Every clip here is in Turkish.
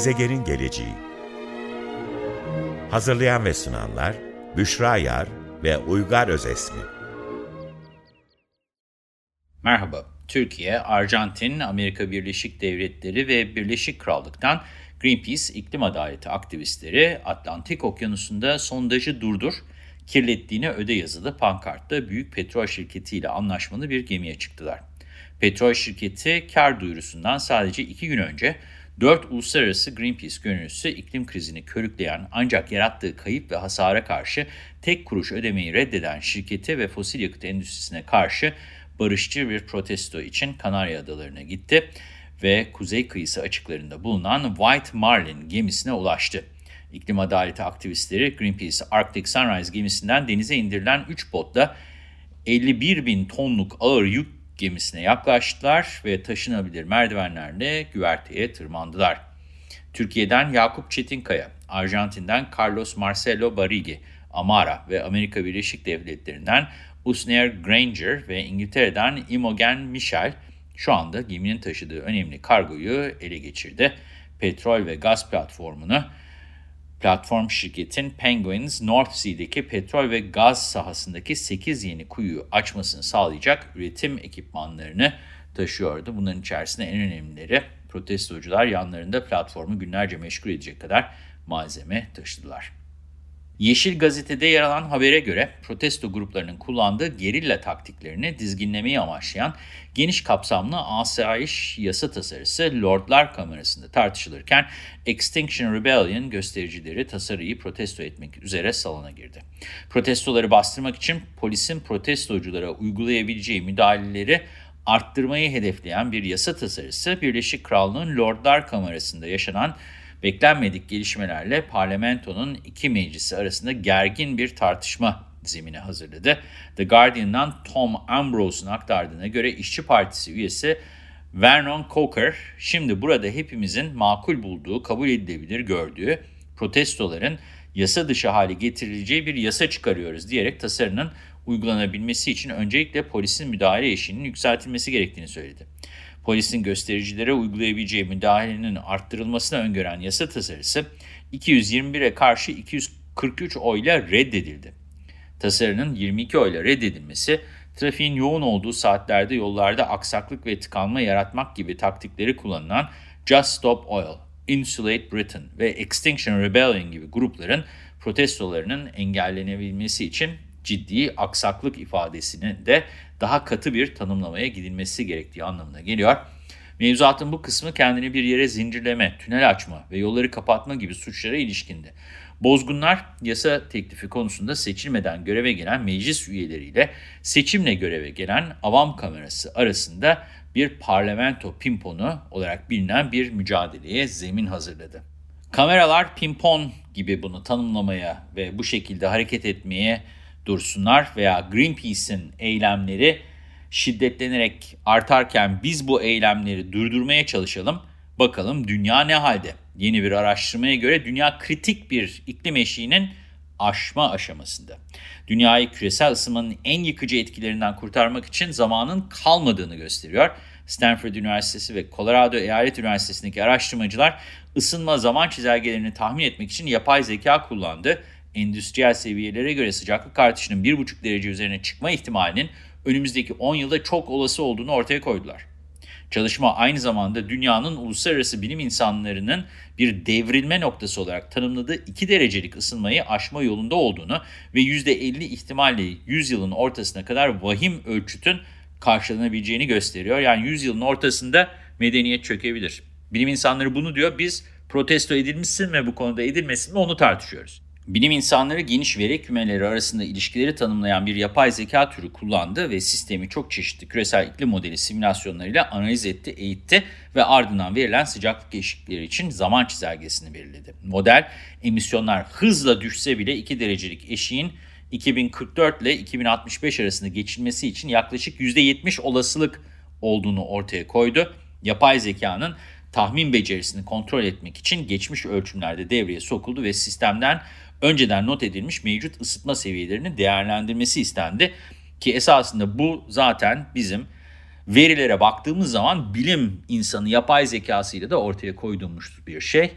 Gezegenin geleceği Hazırlayan ve sunanlar Büşra Yar ve Uygar Özesmi Merhaba, Türkiye, Arjantin, Amerika Birleşik Devletleri ve Birleşik Krallık'tan Greenpeace iklim adaleti aktivistleri Atlantik Okyanusu'nda sondajı durdur, kirlettiğini öde yazılı pankartta büyük petrol şirketiyle anlaşmalı bir gemiye çıktılar. Petrol şirketi kar duyurusundan sadece iki gün önce 4 uluslararası Greenpeace gönüllüsü iklim krizini körükleyen ancak yarattığı kayıp ve hasara karşı tek kuruş ödemeyi reddeden şirkete ve fosil yakıt endüstrisine karşı barışçı bir protesto için Kanarya Adaları'na gitti ve kuzey kıyısı açıklarında bulunan White Marlin gemisine ulaştı. İklim adaleti aktivistleri Greenpeace Arctic Sunrise gemisinden denize indirilen 3 botla 51 bin tonluk ağır yük gemisine yaklaştılar ve taşınabilir merdivenlerle güverteye tırmandılar. Türkiye'den Yakup Çetinkaya, Arjantin'den Carlos Marcelo Barigi, Amara ve Amerika Birleşik Devletleri'nden Usner Granger ve İngiltere'den Imogen Michel şu anda geminin taşıdığı önemli kargoyu ele geçirdi. Petrol ve gaz platformunu platform şirketin Penguins North Sea'deki petrol ve gaz sahasındaki 8 yeni kuyuyu açmasını sağlayacak üretim ekipmanlarını taşıyordu. Bunların içerisinde en önemlileri protestocular yanlarında platformu günlerce meşgul edecek kadar malzeme taşıdılar. Yeşil Gazete'de yer alan habere göre protesto gruplarının kullandığı gerilla taktiklerini dizginlemeyi amaçlayan geniş kapsamlı asayiş yasa tasarısı Lordlar Kamerası'nda tartışılırken Extinction Rebellion göstericileri tasarıyı protesto etmek üzere salona girdi. Protestoları bastırmak için polisin protestoculara uygulayabileceği müdahaleleri arttırmayı hedefleyen bir yasa tasarısı Birleşik Krallığın Lordlar Kamerası'nda yaşanan beklenmedik gelişmelerle parlamentonun iki meclisi arasında gergin bir tartışma zemini hazırladı. The Guardian'dan Tom Ambrose'un aktardığına göre İşçi Partisi üyesi Vernon Coker, şimdi burada hepimizin makul bulduğu, kabul edilebilir gördüğü protestoların yasa dışı hale getirileceği bir yasa çıkarıyoruz diyerek tasarının uygulanabilmesi için öncelikle polisin müdahale eşiğinin yükseltilmesi gerektiğini söyledi polisin göstericilere uygulayabileceği müdahalenin arttırılmasına öngören yasa tasarısı 221'e karşı 243 oyla reddedildi. Tasarının 22 oyla reddedilmesi, trafiğin yoğun olduğu saatlerde yollarda aksaklık ve tıkanma yaratmak gibi taktikleri kullanılan Just Stop Oil, Insulate Britain ve Extinction Rebellion gibi grupların protestolarının engellenebilmesi için ciddi aksaklık ifadesinin de daha katı bir tanımlamaya gidilmesi gerektiği anlamına geliyor. Mevzuatın bu kısmı kendini bir yere zincirleme, tünel açma ve yolları kapatma gibi suçlara ilişkindi. Bozgunlar yasa teklifi konusunda seçilmeden göreve gelen meclis üyeleriyle seçimle göreve gelen avam kamerası arasında bir parlamento pimponu olarak bilinen bir mücadeleye zemin hazırladı. Kameralar pimpon gibi bunu tanımlamaya ve bu şekilde hareket etmeye dursunlar veya Greenpeace'in eylemleri şiddetlenerek artarken biz bu eylemleri durdurmaya çalışalım. Bakalım dünya ne halde? Yeni bir araştırmaya göre dünya kritik bir iklim eşiğinin aşma aşamasında. Dünyayı küresel ısınmanın en yıkıcı etkilerinden kurtarmak için zamanın kalmadığını gösteriyor. Stanford Üniversitesi ve Colorado Eyalet Üniversitesi'ndeki araştırmacılar ısınma zaman çizelgelerini tahmin etmek için yapay zeka kullandı endüstriyel seviyelere göre sıcaklık artışının 1,5 derece üzerine çıkma ihtimalinin önümüzdeki 10 yılda çok olası olduğunu ortaya koydular. Çalışma aynı zamanda dünyanın uluslararası bilim insanlarının bir devrilme noktası olarak tanımladığı 2 derecelik ısınmayı aşma yolunda olduğunu ve %50 ihtimalle 100 yılın ortasına kadar vahim ölçütün karşılanabileceğini gösteriyor. Yani 100 yılın ortasında medeniyet çökebilir. Bilim insanları bunu diyor. Biz protesto edilmişsin mi bu konuda edilmesin mi onu tartışıyoruz. Bilim insanları geniş veri kümeleri arasında ilişkileri tanımlayan bir yapay zeka türü kullandı ve sistemi çok çeşitli küresel iklim modeli simülasyonlarıyla analiz etti, eğitti ve ardından verilen sıcaklık eşikleri için zaman çizelgesini belirledi. Model emisyonlar hızla düşse bile 2 derecelik eşiğin 2044 ile 2065 arasında geçilmesi için yaklaşık %70 olasılık olduğunu ortaya koydu. Yapay zekanın tahmin becerisini kontrol etmek için geçmiş ölçümlerde devreye sokuldu ve sistemden önceden not edilmiş mevcut ısıtma seviyelerini değerlendirmesi istendi. Ki esasında bu zaten bizim verilere baktığımız zaman bilim insanı yapay zekasıyla da ortaya koyduğumuz bir şey.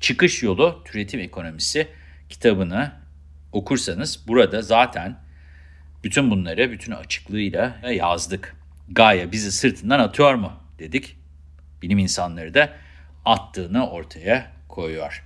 Çıkış yolu türetim ekonomisi kitabını okursanız burada zaten bütün bunları bütün açıklığıyla yazdık. Gaia bizi sırtından atıyor mu dedik. Bilim insanları da attığını ortaya koyuyor.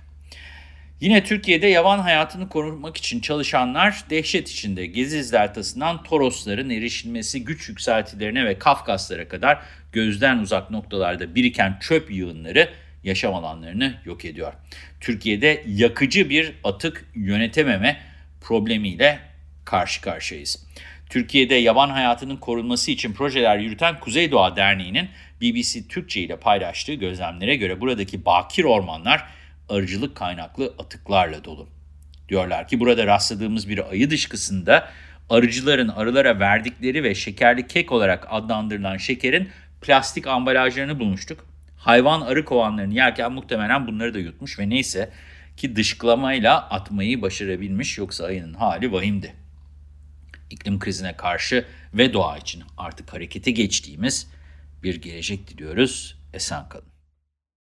Yine Türkiye'de yaban hayatını korumak için çalışanlar dehşet içinde Gezi deltasından Torosların erişilmesi güç yükseltilerine ve Kafkaslara kadar gözden uzak noktalarda biriken çöp yığınları yaşam alanlarını yok ediyor. Türkiye'de yakıcı bir atık yönetememe problemiyle karşı karşıyayız. Türkiye'de yaban hayatının korunması için projeler yürüten Kuzey Doğa Derneği'nin BBC Türkçe ile paylaştığı gözlemlere göre buradaki bakir ormanlar arıcılık kaynaklı atıklarla dolu. Diyorlar ki burada rastladığımız bir ayı dışkısında arıcıların arılara verdikleri ve şekerli kek olarak adlandırılan şekerin plastik ambalajlarını bulmuştuk. Hayvan arı kovanlarını yerken muhtemelen bunları da yutmuş ve neyse ki dışkılamayla atmayı başarabilmiş yoksa ayının hali vahimdi. İklim krizine karşı ve doğa için artık harekete geçtiğimiz bir gelecek diliyoruz. Esen kalın.